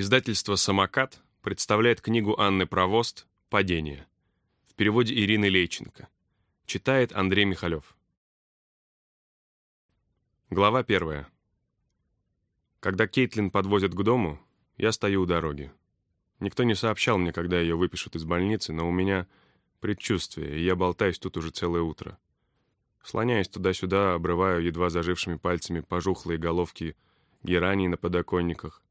Издательство «Самокат» представляет книгу Анны Провост «Падение». В переводе Ирины Лейченко. Читает Андрей Михалев. Глава первая. Когда Кейтлин подвозят к дому, я стою у дороги. Никто не сообщал мне, когда ее выпишут из больницы, но у меня предчувствие, и я болтаюсь тут уже целое утро. Слоняясь туда-сюда, обрываю едва зажившими пальцами пожухлые головки гераний на подоконниках,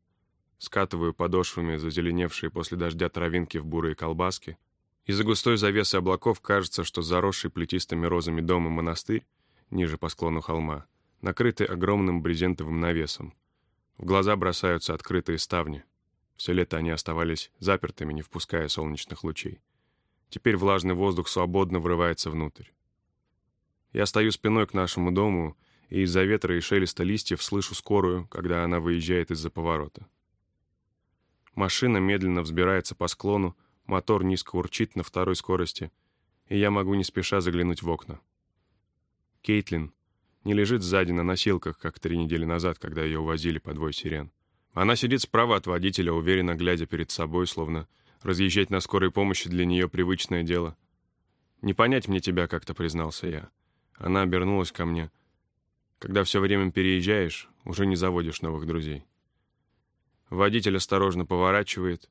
скатываю подошвами зазеленевшие после дождя травинки в бурые колбаски. Из-за густой завесы облаков кажется, что заросший плетистыми розами дом и монастырь, ниже по склону холма, накрыты огромным брезентовым навесом. В глаза бросаются открытые ставни. Все лето они оставались запертыми, не впуская солнечных лучей. Теперь влажный воздух свободно врывается внутрь. Я стою спиной к нашему дому, и из-за ветра и шелеста листьев слышу скорую, когда она выезжает из-за поворота. Машина медленно взбирается по склону, мотор низко урчит на второй скорости, и я могу не спеша заглянуть в окна. Кейтлин не лежит сзади на носилках, как три недели назад, когда ее увозили по двое сирен. Она сидит справа от водителя, уверенно глядя перед собой, словно разъезжать на скорой помощи для нее привычное дело. «Не понять мне тебя», — как-то признался я. Она обернулась ко мне. «Когда все время переезжаешь, уже не заводишь новых друзей». Водитель осторожно поворачивает.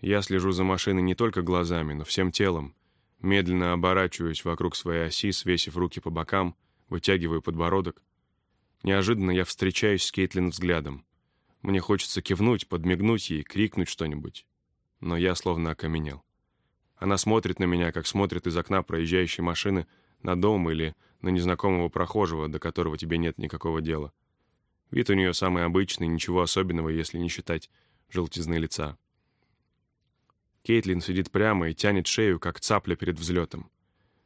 Я слежу за машиной не только глазами, но всем телом. Медленно оборачиваюсь вокруг своей оси, свесив руки по бокам, вытягиваю подбородок. Неожиданно я встречаюсь с Кейтлин взглядом. Мне хочется кивнуть, подмигнуть ей, крикнуть что-нибудь. Но я словно окаменел. Она смотрит на меня, как смотрит из окна проезжающей машины на дом или на незнакомого прохожего, до которого тебе нет никакого дела. Вид у нее самый обычный, ничего особенного, если не считать желтизны лица. Кейтлин сидит прямо и тянет шею, как цапля перед взлетом.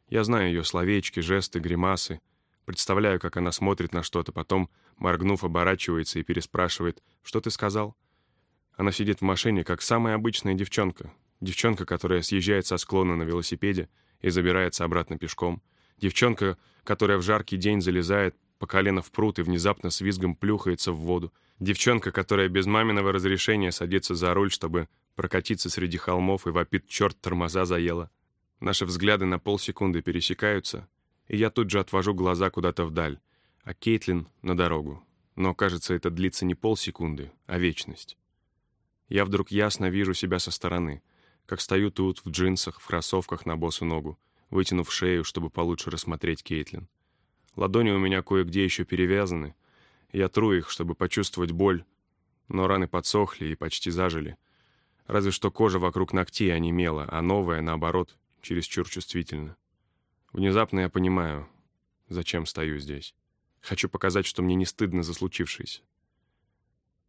Я знаю ее словечки, жесты, гримасы. Представляю, как она смотрит на что-то, потом, моргнув, оборачивается и переспрашивает, «Что ты сказал?» Она сидит в машине, как самая обычная девчонка. Девчонка, которая съезжает со склона на велосипеде и забирается обратно пешком. Девчонка, которая в жаркий день залезает по колено в пруд и внезапно с визгом плюхается в воду. Девчонка, которая без маминого разрешения садится за руль, чтобы прокатиться среди холмов и вопит «черт, тормоза заела». Наши взгляды на полсекунды пересекаются, и я тут же отвожу глаза куда-то вдаль, а Кейтлин — на дорогу. Но, кажется, это длится не полсекунды, а вечность. Я вдруг ясно вижу себя со стороны, как стою тут в джинсах, в кроссовках на босу ногу, вытянув шею, чтобы получше рассмотреть Кейтлин. Ладони у меня кое-где еще перевязаны. Я тру их, чтобы почувствовать боль, но раны подсохли и почти зажили. Разве что кожа вокруг ногтей онемела, а новая, наоборот, чересчур чувствительна. Внезапно я понимаю, зачем стою здесь. Хочу показать, что мне не стыдно за случившееся.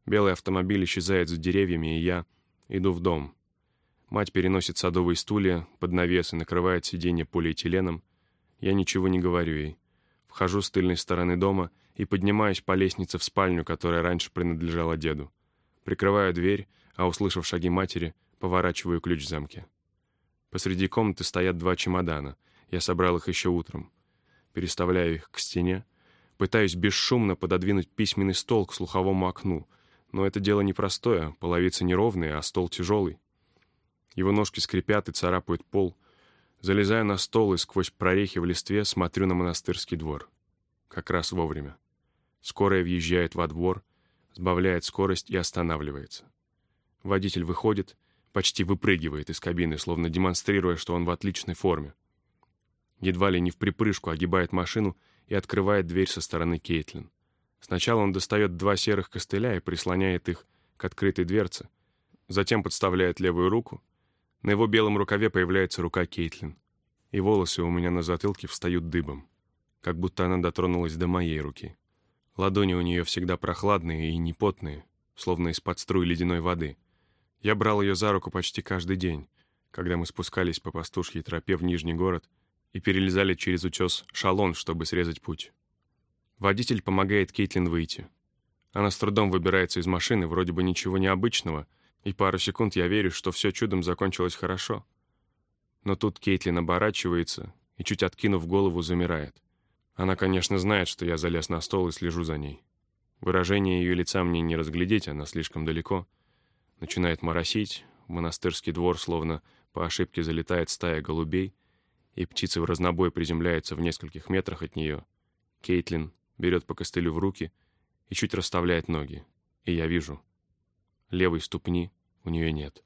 Белый автомобиль исчезает за деревьями, и я иду в дом. Мать переносит садовые стулья под навес и накрывает сиденье полиэтиленом. Я ничего не говорю ей. Вхожу с тыльной стороны дома и поднимаюсь по лестнице в спальню, которая раньше принадлежала деду. Прикрываю дверь, а, услышав шаги матери, поворачиваю ключ в замке. Посреди комнаты стоят два чемодана. Я собрал их еще утром. Переставляю их к стене. Пытаюсь бесшумно пододвинуть письменный стол к слуховому окну. Но это дело непростое, половицы неровные, а стол тяжелый. Его ножки скрипят и царапают пол — Залезаю на стол и сквозь прорехи в листве смотрю на монастырский двор. Как раз вовремя. Скорая въезжает во двор, сбавляет скорость и останавливается. Водитель выходит, почти выпрыгивает из кабины, словно демонстрируя, что он в отличной форме. Едва ли не в припрыжку огибает машину и открывает дверь со стороны Кейтлин. Сначала он достает два серых костыля и прислоняет их к открытой дверце, затем подставляет левую руку — на его белом рукаве появляется рука Кейтлин. И волосы у меня на затылке встают дыбом, как будто она дотронулась до моей руки. Ладони у нее всегда прохладные и непотные, словно из-под струй ледяной воды. Я брал ее за руку почти каждый день, когда мы спускались по пастушьей тропе в Нижний город и перелезали через утес шалон, чтобы срезать путь. Водитель помогает Кейтлин выйти. Она с трудом выбирается из машины, вроде бы ничего необычного — и пару секунд я верю, что все чудом закончилось хорошо. Но тут Кейтлин оборачивается и, чуть откинув голову, замирает. Она, конечно, знает, что я залез на стол и слежу за ней. Выражение ее лица мне не разглядеть, она слишком далеко. Начинает моросить, в монастырский двор словно по ошибке залетает стая голубей, и птицы в разнобой приземляются в нескольких метрах от нее. Кейтлин берет по костылю в руки и чуть расставляет ноги. И я вижу. Левой ступни у нее нет.